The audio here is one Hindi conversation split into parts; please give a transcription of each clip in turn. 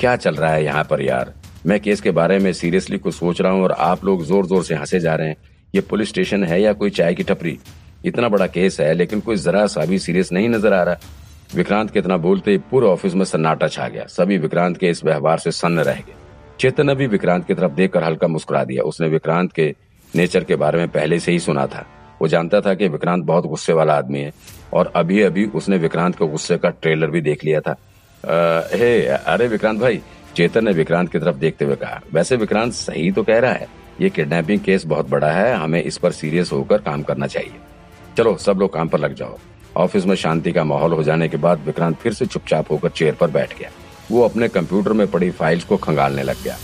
क्या चल रहा है यहाँ पर यार? मैं केस के बारे में सीरियसली कुछ सोच रहा हूँ और आप लोग ज़ोर ज़ोर से हंसे जा रहे हैं। ये पुलिस स्टेशन है या कोई चाय की टपरी? इतना बड़ा केस है, लेकिन कोई जरा सा भी सीरियस नहीं नज़र आ रहा। विक्रांत के इतना बोलते ही पूरे ऑफ़िस में सन्नाटा छा गया। सभी विक्रांत के इस व्यवहार से सन्न रह गए। चेतन भी विक्रांत की तरफ़ देखकर हल्का मुस्कुरा दिया। उसने विक्रांत के नेचर के बारे में पहले से ही सुना था। वो जानता था कि विक्रांत बहुत गुस्से वाला आदमी है और अभी अभी उसने विक्रांत के गुस्से का ट्रेलर भी देख लिया था। हे, अरे विक्रांत भाई, चेतन ने विक्रांत की तरफ़ देखते हुए कहा, वैसे विक्रांत सही तो कह रहा है, ये किडनैपिंग केस बहुत बड़ा है, हमें इस पर सीरियस होकर काम करना चाहिए। चलो, सब लोग काम पर लग जाओ। ऑफ़िस में शांति का माहौल हो जाने के बाद विक्रांत फिर से चुपचाप होकर चेयर पर बैठ गया। वो अपने कंप्यूटर में पड़ी फाइल्स को खंगालने लग गया।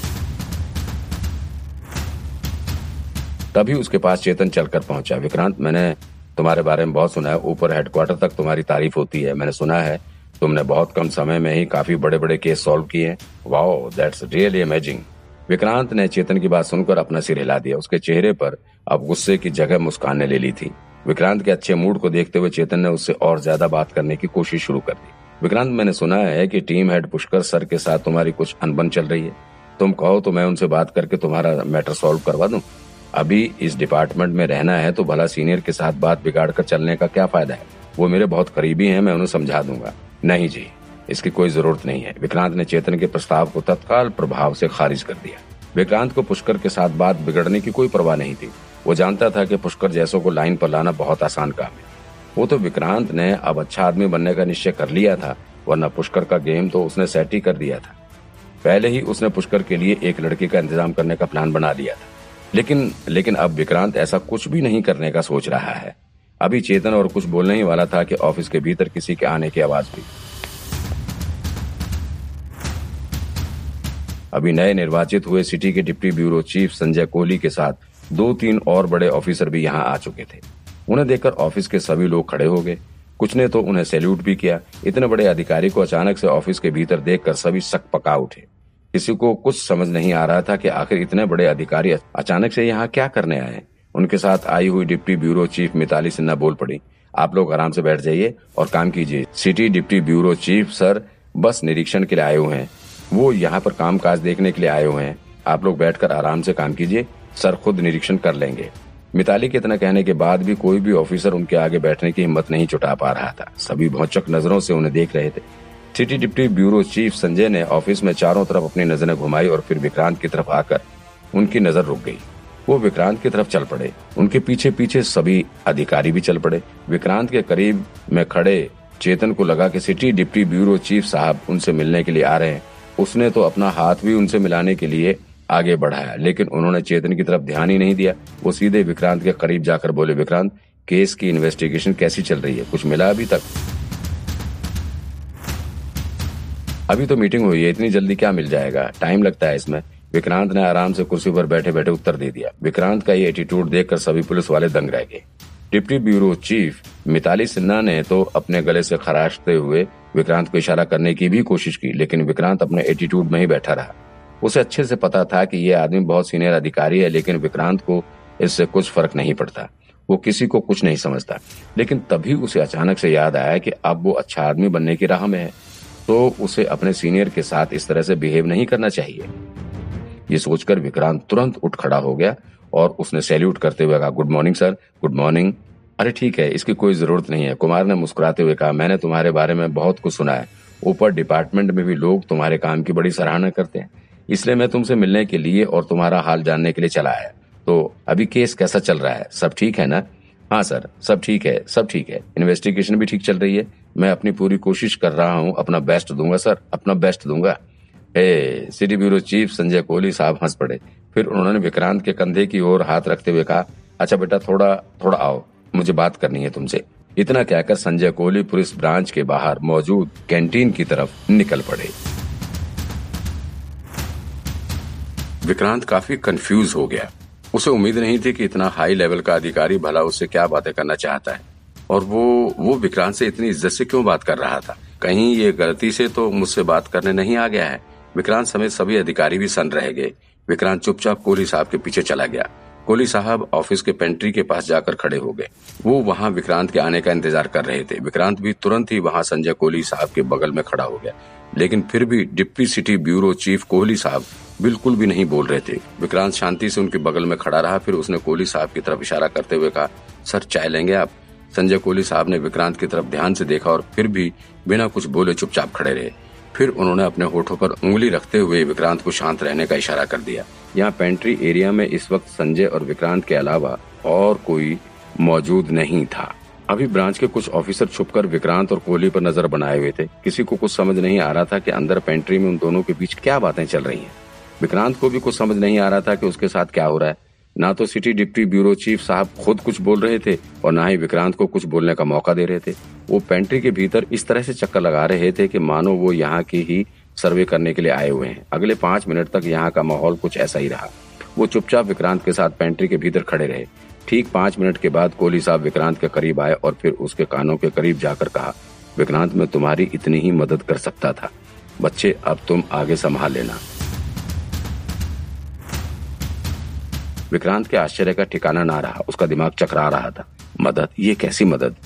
तभी उसके पास चेतन चलकर पहुँचा। विक्रांत, मैंने तुम्हारे बारे में बहुत सुना है, ऊपर हेडक्वार्टर तक तुम्हारी तारीफ़ होती है। मैंने सुना है तुमने बहुत कम समय में ही काफ़ी बड़े बड़े केस सॉल्व किए। Wow that's really amazing Vikrant ने चेतन की बात सुनकर अपना सिर हिला दिया। उसके चेहरे पर अब गुस्से की जगह मुस्कान ने ले ली थी। विक्रांत के अच्छे मूड को देखते हुए चेतन ने उससे और ज़्यादा बात करने की कोशिश शुरू कर दी। विक्रांत, मैंने सुना है कि टीम हेड पुष्कर सर के साथ तुम्हारी कुछ अनबन चल रही है। तुम कहो तो मैं उनसे बात करके तुम्हारा मैटर सॉल्व करवा दूँ। अभी इस डिपार्टमेंट में रहना है तो भला सीनियर के साथ बात बिगाड़ कर चलने का क्या फ़ायदा है? वो मेरे बहुत करीबी हैं, मैं उन्हें समझा दूँगा। नहीं जी, इसकी कोई ज़रूरत नहीं है। विक्रांत ने चेतन के प्रस्ताव को तत्काल प्रभाव से खारिज कर दिया। विक्रांत को पुष्कर के साथ बात बिगड़ने की कोई परवाह नहीं थी। वो जानता था कि पुष्कर जैसों को लाइन पर लाना बहुत आसान काम है। वो तो विक्रांत ने अब अच्छा आदमी बनने का निश्चय कर लिया था, वरना पुष्कर का गेम तो उसने सेट ही कर दिया था। पहले ही उसने पुष्कर के लिए एक लड़की का इंतज़ाम करने का प्लान बना लिया था। लेकिन लेकिन अब विक्रांत ऐसा कुछ भी नहीं करने का सोच रहा है। अभी चेतन और कुछ बोलने ही वाला था कि ऑफ़िस के भीतर किसी के आने की आवाज़ हुई अभी नए निर्वाचित हुए सिटी के deputy bureau chief Sanjay Kohli के साथ दो तीन और बड़े ऑफिसर भी यहाँ आ चुके थे। उन्हें देखकर ऑफ़िस के सभी लोग खड़े हो गए। कुछ ने तो उन्हें सैल्यूट भी किया। इतने बड़े अधिकारी को अचानक से ऑफ़िस के भीतर देखकर सभी सक पका उठे। किसी को कुछ समझ नहीं आ रहा था कि आखिर इतने बड़े अधिकारी अचानक से यहाँ क्या करने आए उनके साथ आई हुई deputy bureau chief Mitali Sinha बोल पड़ी, आप लोग आराम से बैठ जाइए और काम कीजिए। City deputy bureau chief sir बस निरीक्षण के लिए आए हुए हैं। वो यहाँ पर काम काज देखने के लिए आए हुए हैं। आप लोग बैठकर आराम से काम कीजिए, सर खुद निरीक्षण कर लेंगे। मिताली के इतना कहने के बाद भी कोई भी ऑफिसर उनके आगे बैठने की हिम्मत नहीं जुटा पा रहा था। सभी भौचक नज़रों से उन्हें देख रहे थे। City deputy bureau chief Sanjay ने ऑफ़िस में चारों तरफ़ अपनी नज़रें घुमाई और फिर विक्रांत की तरफ़ आकर उनकी नज़र रुक गई। वो विक्रांत की तरफ़ चल पड़े। उनके पीछे पीछे सभी अधिकारी भी चल पड़े। विक्रांत के करीब में खड़े चेतन को लगा कि सिटी डिप्टी ब्यूरो चीफ साहब उनसे मिलने के लिए आ रहे हैं। उसने तो अपना हाथ भी उनसे मिलाने के लिए आगे बढ़ाया, लेकिन उन्होंने चेतन की तरफ़ ध्यान ही नहीं दिया। वो सीधे विक्रांत के करीब जाकर बोले, विक्रांत, केस की इन्वेस्टिगेशन कैसी चल रही है? कुछ मिला अभी तक? अभी तो मीटिंग हुई है, इतनी जल्दी क्या मिल जाएगा? टाइम लगता है इसमें. विक्रांत ने आराम से कुर्सी पर बैठे बैठे उत्तर दे दिया। विक्रांत का ये एटीट्यूड देखकर सभी पुलिस वाले दंग रह गए। Deputy bureau chief Mitali Sinha ने तो अपने गले से खराशते हुए विक्रांत को इशारा करने की भी कोशिश की, लेकिन विक्रांत अपने एटीट्यूड में ही बैठा रहा। उसे अच्छे से पता था कि ये आदमी बहुत सीनियर अधिकारी है, लेकिन विक्रांत को इससे कुछ फ़र्क नहीं पड़ता। वो किसी को कुछ नहीं समझता। लेकिन तभी उसे अचानक से याद आया कि अब वो अच्छा आदमी बनने की राह में है। तो उसे अपने सीनियर के साथ इस तरह से बिहेव नहीं करना चाहिए। ये सोचकर विक्रांत तुरंत उठ खड़ा हो गया और उसने सैल्यूट करते हुए कहा good morning sir good morning अरे ठीक है, इसकी कोई ज़रूरत नहीं है। कुमार ने मुस्कुराते हुए कहा, मैंने तुम्हारे बारे में बहुत कुछ सुना है। ऊपर डिपार्टमेंट में भी लोग तुम्हारे काम की बड़ी सराहना करते हैं। इसलिए मैं तुमसे मिलने के लिए और तुम्हारा हाल जानने के लिए चला है। तो अभी केस कैसा चल रहा है? सब ठीक है ना? हाँ सर, सब ठीक है, सब ठीक है। इन्वेस्टिगेशन भी ठीक चल रही है। मैं अपनी पूरी कोशिश कर रहा हूँ, अपना बेस्ट दूँगा सर, अपना बेस्ट दूँगा। ए, city bureau chief Sanjay Kohli साहब हंस पड़े। फिर उन्होंने विक्रांत के कंधे की ओर हाथ रखते हुए कहा अच्छा बेटा, थोड़ा थोड़ा आओ। मुझे बात करनी है तुमसे। इतना कहकर संजय कोहली पुलिस ब्रांच के बाहर मौजूद कैंटीन की तरफ़ निकल पड़े। विक्रांत काफ़ी कंफ्यूज हो गया। उसे उम्मीद नहीं थी कि इतना हाई लेवल का अधिकारी भला उससे क्या बातें करना चाहता है। और वो वो विक्रांत से इतनी इज़्ज़त से क्यों बात कर रहा था? कहीं ये गलती से तो मुझसे बात करने नहीं आ गया है? विक्रांत समेत सभी अधिकारी भी सन रह गए। विक्रांत चुपचाप कोहली साहब के पीछे चला गया। कोहली साहब ऑफ़िस के पेंट्री के पास जाकर खड़े हो गए। वो वहाँ विक्रांत के आने का इंतज़ार कर रहे थे। विक्रांत भी तुरंत ही वहाँ संजय कोहली साहब के बगल में खड़ा हो गया। लेकिन फिर भी deputy city bureau chief Kohli साहब बिल्कुल भी नहीं बोल रहे थे। विक्रांत शांति से उनके बगल में खड़ा रहा, फिर उसने कोहली साहब की तरफ़ इशारा करते हुए कहा, सर, चाय लेंगे आप? संजय कोहली साहब ने विक्रांत की तरफ़ ध्यान से देखा और फिर भी बिना कुछ बोले चुपचाप खड़े रहे। फिर उन्होंने अपने होठों पर उंगली रखते हुए विक्रांत को शांत रहने का इशारा कर दिया। यहाँ पेंट्री एरिया में इस वक्त संजय और विक्रांत के अलावा और कोई मौजूद नहीं था। अभी ब्रांच के कुछ ऑफिसर छुपकर विक्रांत और कोहली पर नज़र बनाए हुए थे। किसी को कुछ समझ नहीं आ रहा था कि अंदर पेंट्री में उन दोनों के बीच क्या बातें चल रही हैं। विक्रांत को भी कुछ समझ नहीं आ रहा था कि उसके साथ क्या हो रहा है। ना तो सिटी डिप्टी ब्यूरो चीफ साहब खुद कुछ बोल रहे थे और ना ही विक्रांत को कुछ बोलने का मौका दे रहे थे। वो पेंट्री के भीतर इस तरह से चक्कर लगा रहे थे कि मानो वो यहाँ की ही सर्वे करने के लिए आए हुए हैं। अगले पाँच मिनट तक यहाँ का माहौल कुछ ऐसा ही रहा। वो चुपचाप विक्रांत के साथ पेंट्री के भीतर खड़े रहे। ठीक पाँच मिनट के बाद कोहली साहब विक्रांत के करीब आए और फिर उसके कानों के करीब जाकर कहा, विक्रांत, मैं तुम्हारी इतनी ही मदद कर सकता था। बच्चे, अब तुम आगे संभाल लेना। विक्रांत के आश्चर्य का ठिकाना ना रहा, उसका दिमाग चकरा रहा था। मदद? ये कैसी मदद?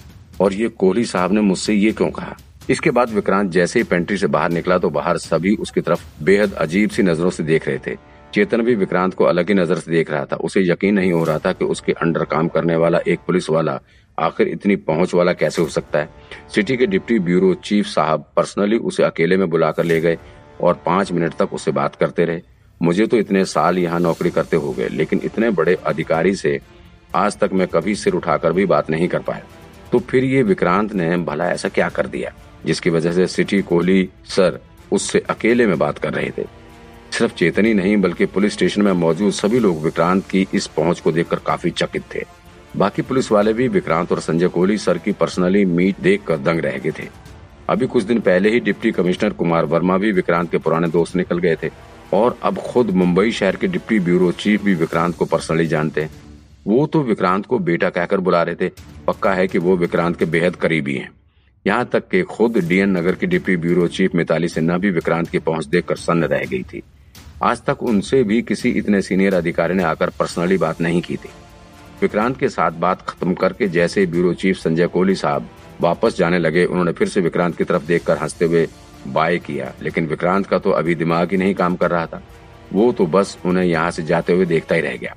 और ये कोहली साहब ने मुझसे ये क्यों कहा? इसके बाद विक्रांत जैसे ही पेंट्री से बाहर निकला तो बाहर सभी उसकी तरफ़ बेहद अजीब सी नज़रों से देख रहे थे। चेतन भी विक्रांत को अलग ही नज़र से देख रहा था। उसे यकीन नहीं हो रहा था कि उसके अंडर काम करने वाला एक पुलिस वाला आखिर इतनी पहुँच वाला कैसे हो सकता है। सिटी के डिप्टी ब्यूरो चीफ साहब पर्सनली उसे अकेले में बुलाकर ले गए और पाँच मिनट तक उससे बात करते रहे। मुझे तो इतने साल यहाँ नौकरी करते हो गए, लेकिन इतने बड़े अधिकारी से आज तक मैं कभी सिर उठाकर भी बात नहीं कर पाया। तो फिर ये विक्रांत ने भला ऐसा क्या कर दिया, जिसकी वजह से सिटी कोहली सर उससे अकेले में बात कर रहे थे? सिर्फ़ चेतनी नहीं, बल्कि पुलिस स्टेशन में मौजूद सभी लोग विक्रांत की इस पहुँच को देखकर काफ़ी चकित थे। बाकी पुलिस वाले भी विक्रांत और संजय कोहली सर की पर्सनली मीट देखकर दंग रह गए थे। अभी कुछ दिन पहले ही डिप्टी कमिश्नर कुमार वर्मा भी विक्रांत के पुराने दोस्त निकल गए थे। और अब खुद मुंबई शहर के डिप्टी ब्यूरो चीफ भी विक्रांत को पर्सनली जानते हैं। वो तो विक्रांत को बेटा कहकर बुला रहे थे। पक्का है कि वो विक्रांत के बेहद करीबी हैं। यहाँ तक कि खुद डीएन नगर की deputy bureau chief Mitali Sinha भी विक्रांत की पहुँच देखकर सन्न रह गई थी। आज तक उनसे भी किसी इतने सीनियर अधिकारी ने आकर पर्सनली बात नहीं की थी। विक्रांत के साथ बात खत्म करके जैसे ब्यूरो चीफ संजय कोहली साहब वापस जाने लगे, उन्होंने फिर से विक्रांत की तरफ़ देखकर हँसते हुए बाय किया। लेकिन विक्रांत का तो अभी दिमाग ही नहीं काम कर रहा था। वो तो बस उन्हें यहाँ से जाते हुए देखता ही रह गया।